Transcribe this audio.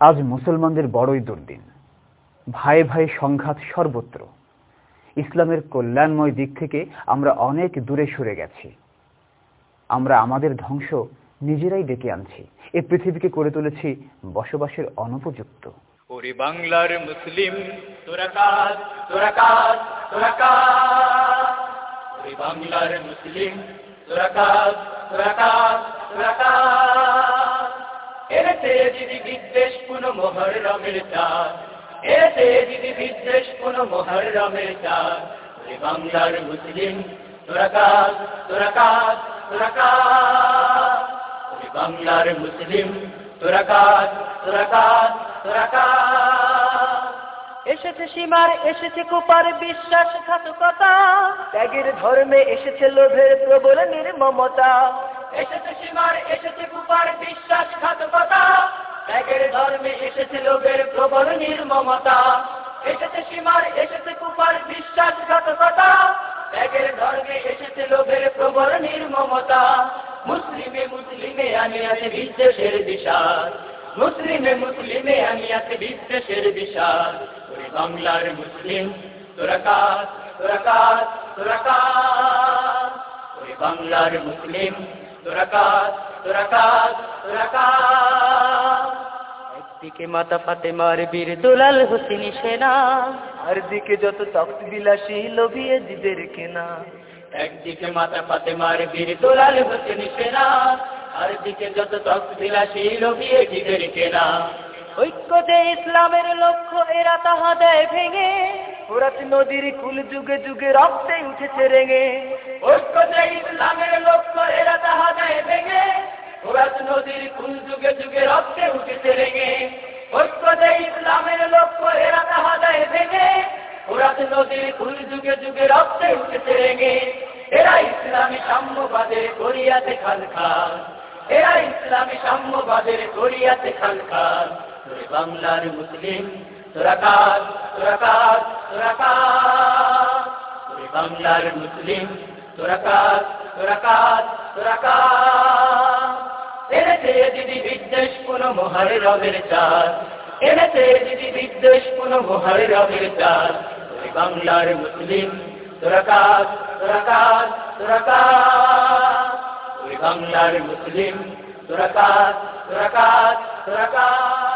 আজ মুসলমানদের বড়ই দুর্দিন। ভাই ভাই সংঘাত সর্বত্র। ইসলামের কল্যাণময় দিক থেকে আমরা অনেক দূরে সরে গেছি। আমরা আমাদের ধ্বংস নিজেরাই ডেকে আনছি। এ পৃথিবীকে করে তুলেছি বসবাসের অনুপযুক্ত। বাংলার মুসলিম বাংলার মুসলিম, তোরা কাজ তোরা কাজ তোরা কাজ। এতে দিদি বিদ্বেষ কোন মোহর রমের চাঁদ এতে দিদি বিদ্বেষ কোন মোহর রমের চাঁদ বাংলার মুসলিম তোরা কাজ তোরা কাজ তোরা কাজ। বাংলার মুসলিম তোরা কাজ তোরা কাজ তোরা কাজ। এসেছে সীমার এসেছে কুপার বিশ্বাসঘাতকতা। ত্যাগের ধর্মে এসেছে লোভের প্রবল নির্মমতা। এসেছে সীমার এসেছে কুপার ধর্মে এসেছে লোভের প্রবল নির্মমতা। এসেছে সীমার, এসেছে কুপার বিশ্বাসঘাতকতা। ত্যাগের ধর্মে এসেছে লোভের প্রবল নির্মমতা। মুসলিমে মুসলিমে আমি আছে বিদ্বেষের বিশাল। মুসলিমে মুসলিমে আমি আছে বিদ্বেষের বিশাল। বাংলার মুসলিম, তোরা কাজ তোরা কাজ তোরা কাজ বাংলার মুসলিম, তোরা কাজ তোরা কাজ তোরা কাজ একদিকে মাতা ফাতেমার বীর দুলাল হোসেনি সেনা। আর দিকে যত তখ্ত বিলাসী লোভিয়ে জিদের কেনা। একদিকে মাতা ফাতেমার বীর দোলাল হোসেন সেনা। আর দিকে যত তখ্ত বিলাসী লোভিয়ে জিদের কেনা। ঐক্য যে ইসলামের লক্ষ্য এরা তাহা দেয় ভেঙে। ওরাত নদীর কুল যুগে যুগে রক্তে উঠেছে রেঙে। ঐক্য যে ইসলামের লক্ষ্য এরা তাহা দেয় ভেঙে। ওরাত নদীর কুল যুগে যুগে রক্তে উঠেছে রেঙে। ঐক্য যে ইসলামের লক্ষ্য এরা তাহা দেয় ভেঙে। ওরাত নদীর কুল যুগে যুগে রক্তে উঠেছে রেঙে এরা ইসলামী সাম্যবাদের করিয়াতে খাল খাল। এরা ইসলামী সাম্যবাদের করিয়াতে খাল খাল। বাংলার মুসলিম কাজ তোরা কাজ বাংলার মুসলিম কাজ তোরা কাজ এনেছে দিদি বিদ্বেষ কোন মহার রবের চাঁদ। এনেছে দিদি বিদ্বেষ কোন মহার রবের চাঁদ। ওই বাংলার মুসলিম, তোরা কাজ তোরা কাজ তোরা কাজ। ওই বাংলার মুসলিম, তোরা কাজ তোরা কাজ তোরা কাজ।